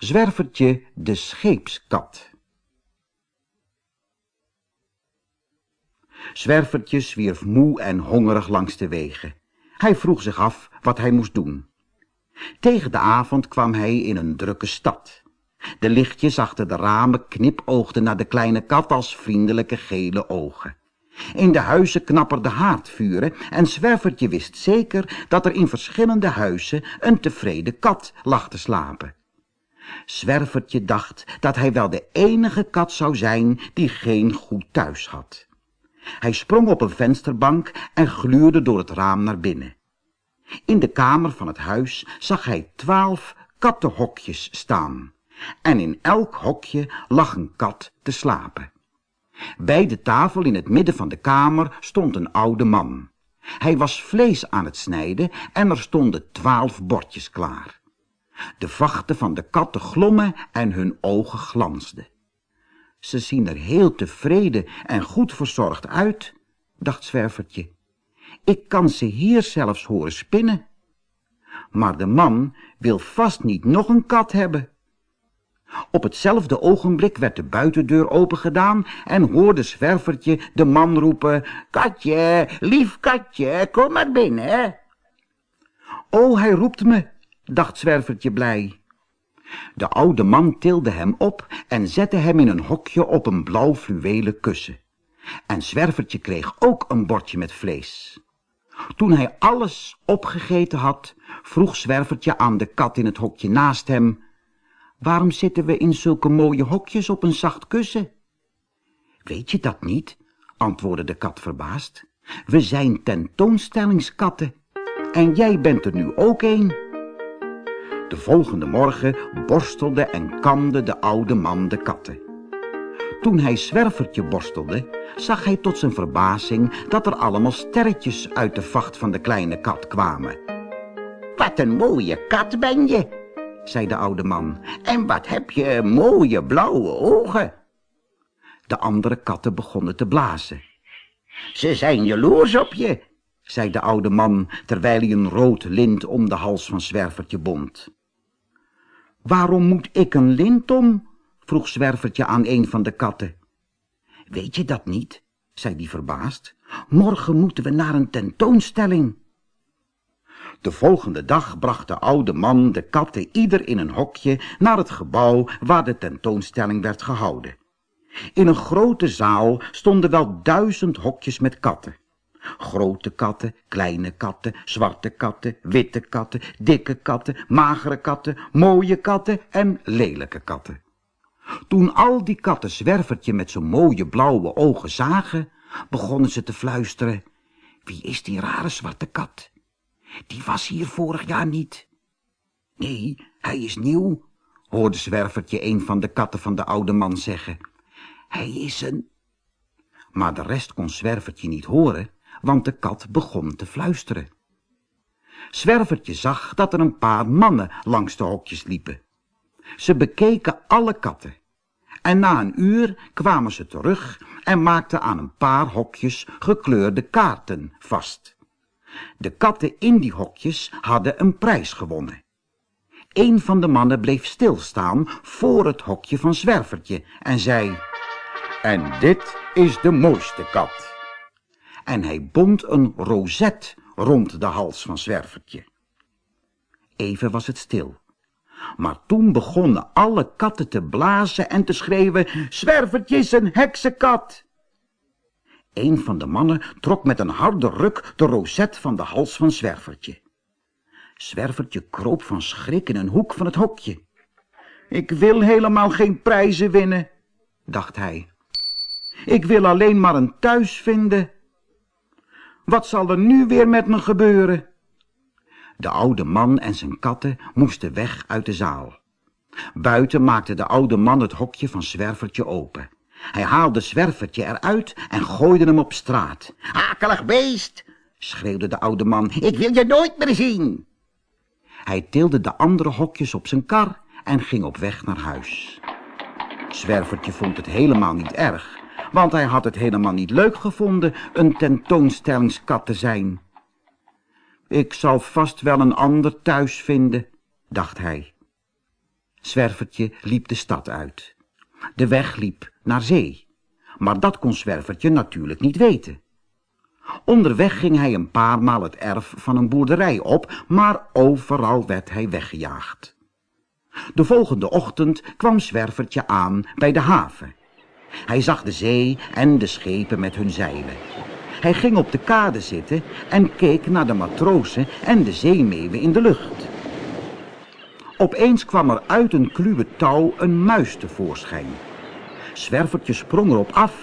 Zwervertje de scheepskat Zwervertje zwierf moe en hongerig langs de wegen. Hij vroeg zich af wat hij moest doen. Tegen de avond kwam hij in een drukke stad. De lichtjes achter de ramen knipoogden naar de kleine kat als vriendelijke gele ogen. In de huizen knapperde haardvuren en Zwervertje wist zeker dat er in verschillende huizen een tevreden kat lag te slapen. Zwervertje dacht dat hij wel de enige kat zou zijn die geen goed thuis had. Hij sprong op een vensterbank en gluurde door het raam naar binnen. In de kamer van het huis zag hij twaalf kattenhokjes staan. En in elk hokje lag een kat te slapen. Bij de tafel in het midden van de kamer stond een oude man. Hij was vlees aan het snijden en er stonden twaalf bordjes klaar. De vachten van de katten glommen en hun ogen glansden. Ze zien er heel tevreden en goed verzorgd uit, dacht Zwervertje. Ik kan ze hier zelfs horen spinnen. Maar de man wil vast niet nog een kat hebben. Op hetzelfde ogenblik werd de buitendeur opengedaan en hoorde Zwervertje de man roepen, Katje, lief katje, kom maar binnen. O, hij roept me, dacht Zwervertje blij. De oude man tilde hem op en zette hem in een hokje op een blauw fluwelen kussen. En Zwervertje kreeg ook een bordje met vlees. Toen hij alles opgegeten had, vroeg Zwervertje aan de kat in het hokje naast hem, Waarom zitten we in zulke mooie hokjes op een zacht kussen? Weet je dat niet? antwoordde de kat verbaasd. We zijn tentoonstellingskatten en jij bent er nu ook een. De volgende morgen borstelde en kamde de oude man de katten. Toen hij zwervertje borstelde, zag hij tot zijn verbazing dat er allemaal sterretjes uit de vacht van de kleine kat kwamen. Wat een mooie kat ben je, zei de oude man. En wat heb je mooie blauwe ogen. De andere katten begonnen te blazen. Ze zijn jaloers op je, zei de oude man, terwijl hij een rood lint om de hals van Zwervertje bond. Waarom moet ik een lint om? vroeg Zwervertje aan een van de katten. Weet je dat niet? zei die verbaasd. Morgen moeten we naar een tentoonstelling. De volgende dag bracht de oude man de katten ieder in een hokje naar het gebouw waar de tentoonstelling werd gehouden. In een grote zaal stonden wel duizend hokjes met katten. Grote katten, kleine katten, zwarte katten, witte katten, dikke katten, magere katten, mooie katten en lelijke katten. Toen al die katten Zwervertje met zijn mooie blauwe ogen zagen, begonnen ze te fluisteren. Wie is die rare zwarte kat? Die was hier vorig jaar niet. Nee, hij is nieuw, hoorde Zwervertje een van de katten van de oude man zeggen. Hij is een... Maar de rest kon Zwervertje niet horen, want de kat begon te fluisteren. Zwervertje zag dat er een paar mannen langs de hokjes liepen. Ze bekeken alle katten. En na een uur kwamen ze terug en maakten aan een paar hokjes gekleurde kaarten vast. De katten in die hokjes hadden een prijs gewonnen. Een van de mannen bleef stilstaan voor het hokje van Zwervertje en zei... En dit is de mooiste kat. En hij bond een rozet rond de hals van Zwervertje. Even was het stil. Maar toen begonnen alle katten te blazen en te schreeuwen... Zwervertje is een heksenkat! Een van de mannen trok met een harde ruk de rozet van de hals van Zwervertje. Zwervertje kroop van schrik in een hoek van het hokje. Ik wil helemaal geen prijzen winnen, dacht hij. Ik wil alleen maar een thuis vinden. Wat zal er nu weer met me gebeuren? De oude man en zijn katten moesten weg uit de zaal. Buiten maakte de oude man het hokje van Zwervertje open. Hij haalde Zwervertje eruit en gooide hem op straat. Akelig beest, schreeuwde de oude man, ik wil je nooit meer zien. Hij tilde de andere hokjes op zijn kar en ging op weg naar huis. Zwervertje vond het helemaal niet erg, want hij had het helemaal niet leuk gevonden een tentoonstellingskat te zijn. Ik zal vast wel een ander thuis vinden, dacht hij. Zwervertje liep de stad uit. De weg liep naar zee, maar dat kon Zwervertje natuurlijk niet weten. Onderweg ging hij een paar maal het erf van een boerderij op, maar overal werd hij weggejaagd. De volgende ochtend kwam Zwervertje aan bij de haven. Hij zag de zee en de schepen met hun zeilen. Hij ging op de kade zitten en keek naar de matrozen en de zeemeeuwen in de lucht. Opeens kwam er uit een kluwe touw een muis tevoorschijn. Zwervertje sprong erop af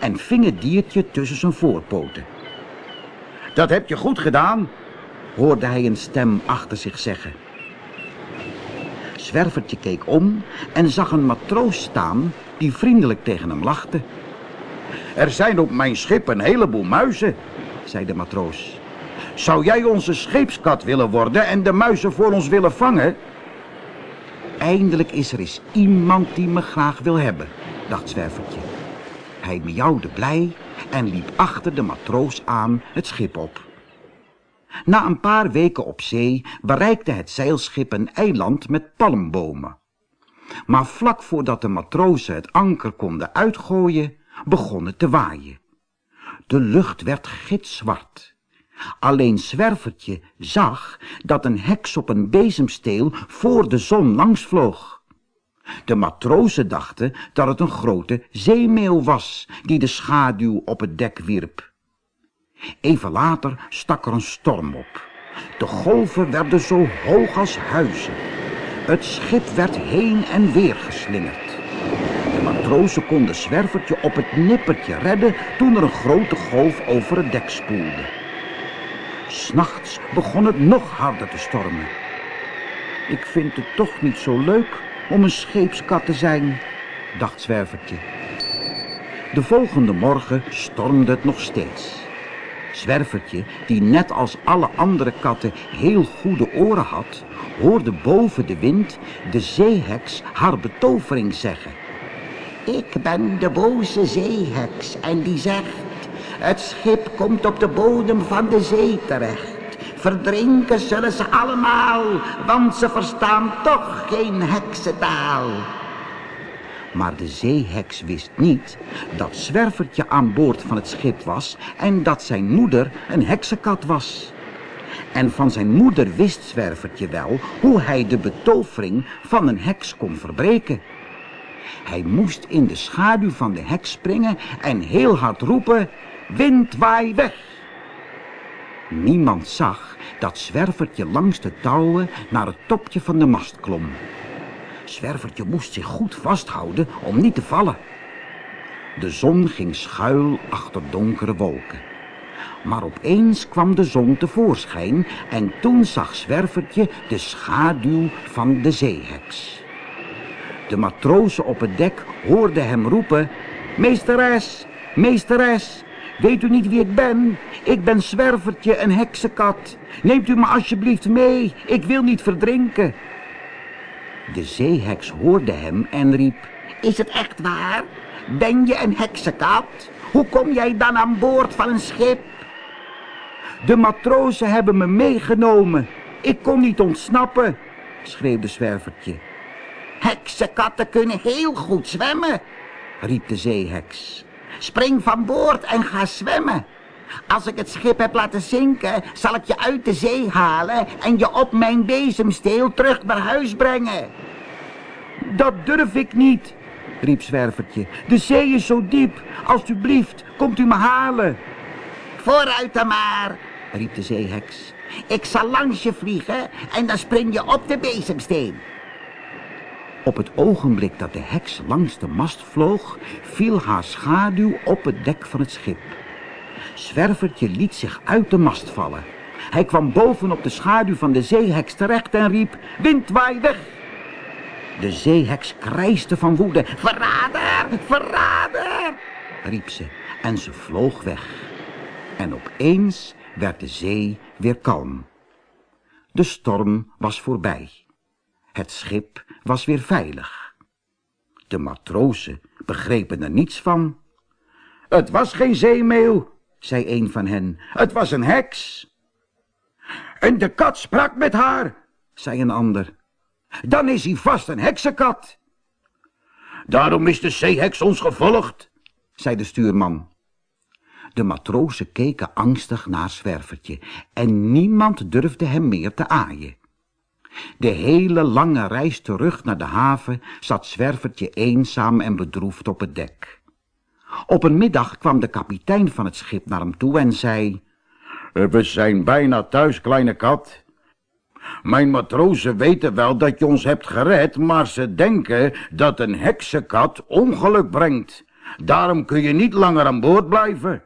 en ving het diertje tussen zijn voorpoten. Dat heb je goed gedaan, hoorde hij een stem achter zich zeggen. Zwervertje keek om en zag een matroos staan die vriendelijk tegen hem lachte. Er zijn op mijn schip een heleboel muizen, zei de matroos. Zou jij onze scheepskat willen worden en de muizen voor ons willen vangen? Eindelijk is er eens iemand die me graag wil hebben, dacht Zwervertje. Hij miauwde blij en liep achter de matroos aan het schip op. Na een paar weken op zee bereikte het zeilschip een eiland met palmbomen. Maar vlak voordat de matrozen het anker konden uitgooien, begon het te waaien. De lucht werd gitzwart. Alleen Zwervertje zag dat een heks op een bezemsteel voor de zon langs vloog. De matrozen dachten dat het een grote zeemeeuw was die de schaduw op het dek wierp. Even later stak er een storm op. De golven werden zo hoog als huizen. Het schip werd heen en weer geslingerd. De matrozen konden Zwervertje op het nippertje redden toen er een grote golf over het dek spoelde. S'nachts begon het nog harder te stormen. Ik vind het toch niet zo leuk om een scheepskat te zijn, dacht Zwervertje. De volgende morgen stormde het nog steeds. Zwervertje, die net als alle andere katten heel goede oren had, hoorde boven de wind de zeeheks haar betovering zeggen. Ik ben de boze zeeheks en die zegt, het schip komt op de bodem van de zee terecht. Verdrinken zullen ze allemaal, want ze verstaan toch geen heksentaal. Maar de zeeheks wist niet dat Zwervertje aan boord van het schip was en dat zijn moeder een heksenkat was. En van zijn moeder wist Zwervertje wel hoe hij de betovering van een heks kon verbreken. Hij moest in de schaduw van de heks springen en heel hard roepen, wind waai weg. Niemand zag dat Zwervertje langs de touwen naar het topje van de mast klom. Zwervertje moest zich goed vasthouden om niet te vallen. De zon ging schuil achter donkere wolken. Maar opeens kwam de zon tevoorschijn en toen zag Zwervertje de schaduw van de zeeheks. De matrozen op het dek hoorden hem roepen, Meesteres, meesteres, weet u niet wie ik ben? Ik ben Zwervertje, een heksenkat. Neemt u me alsjeblieft mee, ik wil niet verdrinken. De zeeheks hoorde hem en riep, Is het echt waar? Ben je een heksenkat? Hoe kom jij dan aan boord van een schip? De matrozen hebben me meegenomen. Ik kon niet ontsnappen, schreeuwde Zwervertje. Heksenkatten kunnen heel goed zwemmen, riep de zeeheks. Spring van boord en ga zwemmen. Als ik het schip heb laten zinken, zal ik je uit de zee halen en je op mijn bezemsteel terug naar huis brengen. Dat durf ik niet, riep Zwervertje. De zee is zo diep. Alsjeblieft, komt u me halen. Vooruit dan maar, riep de zeeheks. Ik zal langs je vliegen en dan spring je op de bezemsteen. Op het ogenblik dat de heks langs de mast vloog, viel haar schaduw op het dek van het schip. Zwervertje liet zich uit de mast vallen. Hij kwam boven op de schaduw van de zeeheks terecht en riep, wind. De zeeheks krijste van woede. Verrader, verrader, riep ze en ze vloog weg. En opeens werd de zee weer kalm. De storm was voorbij. Het schip was weer veilig. De matrozen begrepen er niets van. Het was geen zeemeeuw, zei een van hen. Het was een heks. En de kat sprak met haar, zei een ander. Dan is hij vast een heksenkat. Daarom is de zeeheks ons gevolgd, zei de stuurman. De matrozen keken angstig naar Zwervertje en niemand durfde hem meer te aaien. De hele lange reis terug naar de haven zat Zwervertje eenzaam en bedroefd op het dek. Op een middag kwam de kapitein van het schip naar hem toe en zei... We zijn bijna thuis, kleine kat. Mijn matrozen weten wel dat je ons hebt gered, maar ze denken dat een heksenkat ongeluk brengt. Daarom kun je niet langer aan boord blijven.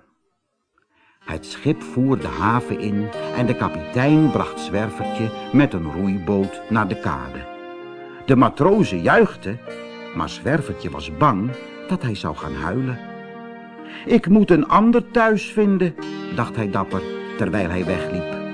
Het schip voer de haven in en de kapitein bracht Zwervertje met een roeiboot naar de kade. De matrozen juichten, maar Zwervertje was bang dat hij zou gaan huilen. Ik moet een ander thuis vinden, dacht hij dapper, terwijl hij wegliep.